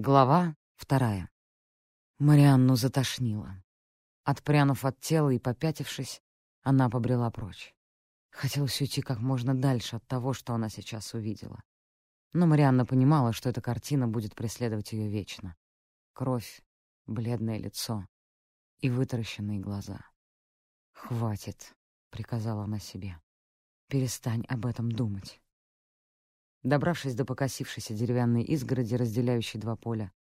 Глава вторая. Марианну затошнило. Отпрянув от тела и попятившись, она побрела прочь. Хотелось уйти как можно дальше от того, что она сейчас увидела. Но Марианна понимала, что эта картина будет преследовать ее вечно. Кровь, бледное лицо и вытаращенные глаза. «Хватит», — приказала она себе. «Перестань об этом думать». Добравшись до покосившейся деревянной изгороди, разделяющей два поля,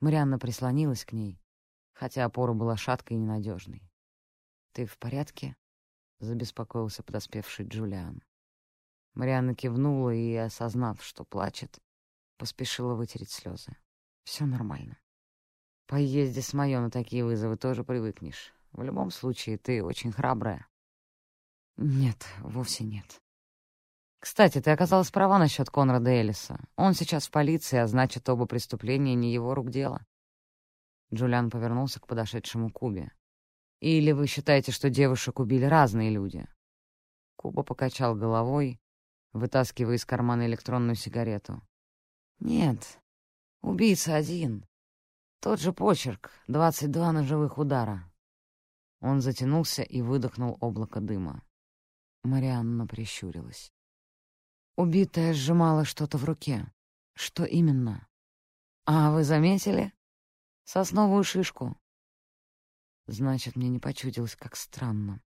Марианна прислонилась к ней, хотя опора была шаткой и ненадежной. «Ты в порядке?» — забеспокоился подоспевший Джулиан. Марианна кивнула и, осознав, что плачет, поспешила вытереть слезы. «Все нормально. По езде с моё на такие вызовы тоже привыкнешь. В любом случае, ты очень храбрая». «Нет, вовсе нет», кстати, ты оказалась права насчет Конрада Эллиса. Он сейчас в полиции, а значит, оба преступления не его рук дело. Джулиан повернулся к подошедшему Кубе. «Или вы считаете, что девушек убили разные люди?» Куба покачал головой, вытаскивая из кармана электронную сигарету. «Нет, убийца один. Тот же почерк, двадцать два ножевых удара». Он затянулся и выдохнул облако дыма. Марианна прищурилась. Убитая сжимала что-то в руке. Что именно? А вы заметили? Сосновую шишку. Значит, мне не почудилось, как странно.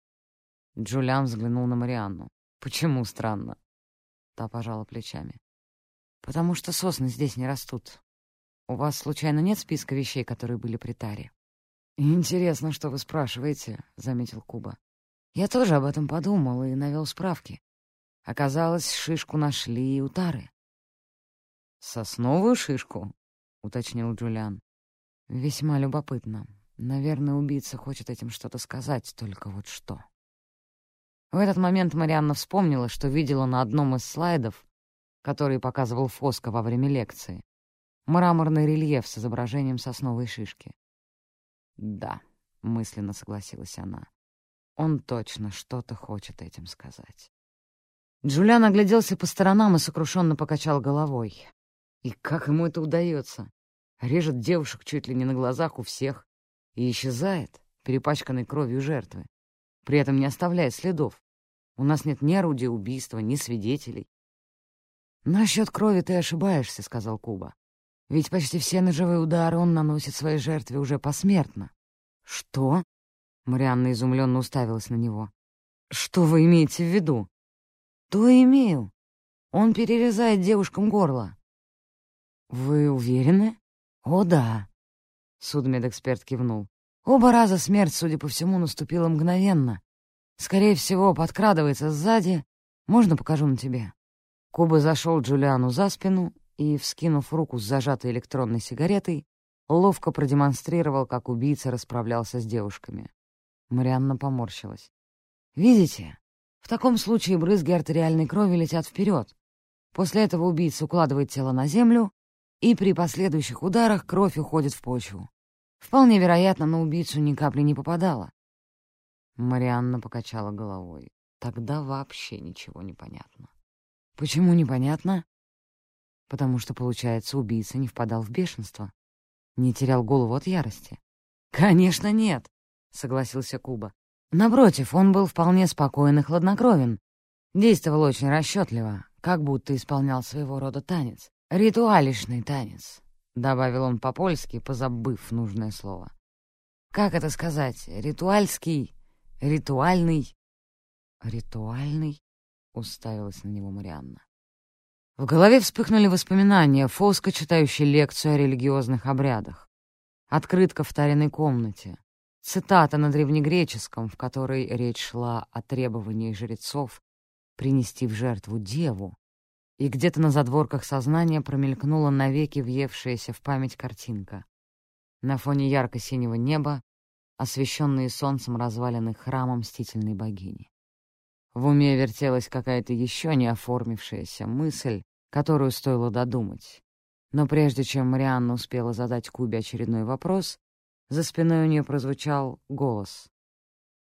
Джулиан взглянул на Марианну. Почему странно? Та пожала плечами. Потому что сосны здесь не растут. У вас, случайно, нет списка вещей, которые были при таре? «Интересно, что вы спрашиваете», — заметил Куба. «Я тоже об этом подумал и навел справки. Оказалось, шишку нашли у Тары. «Сосновую шишку?» — уточнил Джулиан. «Весьма любопытно. Наверное, убийца хочет этим что-то сказать, только вот что». В этот момент Марианна вспомнила, что видела на одном из слайдов, который показывал Фоско во время лекции, мраморный рельеф с изображением сосновой шишки. «Да», — мысленно согласилась она, — «он точно что-то хочет этим сказать». Джулиан огляделся по сторонам и сокрушенно покачал головой. И как ему это удается? Режет девушек чуть ли не на глазах у всех и исчезает, перепачканной кровью жертвы. При этом не оставляет следов. У нас нет ни орудия убийства, ни свидетелей. «Насчет крови ты ошибаешься», — сказал Куба. «Ведь почти все ножевые удары он наносит своей жертве уже посмертно». «Что?» — Марианна изумленно уставилась на него. «Что вы имеете в виду?» «То имею. Он перерезает девушкам горло». «Вы уверены?» «О, да», — судмедэксперт кивнул. «Оба раза смерть, судя по всему, наступила мгновенно. Скорее всего, подкрадывается сзади. Можно покажу на тебе?» Куба зашел Джулиану за спину и, вскинув руку с зажатой электронной сигаретой, ловко продемонстрировал, как убийца расправлялся с девушками. Марианна поморщилась. «Видите? В таком случае брызги артериальной крови летят вперед. После этого убийца укладывает тело на землю, и при последующих ударах кровь уходит в почву. Вполне вероятно, на убийцу ни капли не попадало. Марианна покачала головой. Тогда вообще ничего не понятно. Почему непонятно? Потому что, получается, убийца не впадал в бешенство. Не терял голову от ярости. «Конечно, нет», — согласился Куба. Напротив, он был вполне спокоен и хладнокровен. Действовал очень расчетливо, как будто исполнял своего рода танец. «Ритуалишный танец», — добавил он по-польски, позабыв нужное слово. «Как это сказать? Ритуальский? Ритуальный?» «Ритуальный?» — уставилась на него Марианна. В голове вспыхнули воспоминания Фоска, читающий лекцию о религиозных обрядах. Открытка в таренной комнате. Цитата на древнегреческом, в которой речь шла о требовании жрецов принести в жертву деву, и где-то на задворках сознания промелькнула навеки въевшаяся в память картинка. На фоне ярко-синего неба, освещенные солнцем развалины храма мстительной богини. В уме вертелась какая-то еще не оформившаяся мысль, которую стоило додумать. Но прежде чем Марианна успела задать Кубе очередной вопрос, за спиной у нее прозвучал голос.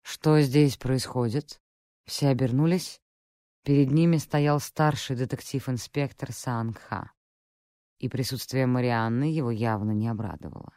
«Что здесь происходит?» Все обернулись. Перед ними стоял старший детектив-инспектор Саангха. и присутствие Марианны его явно не обрадовало.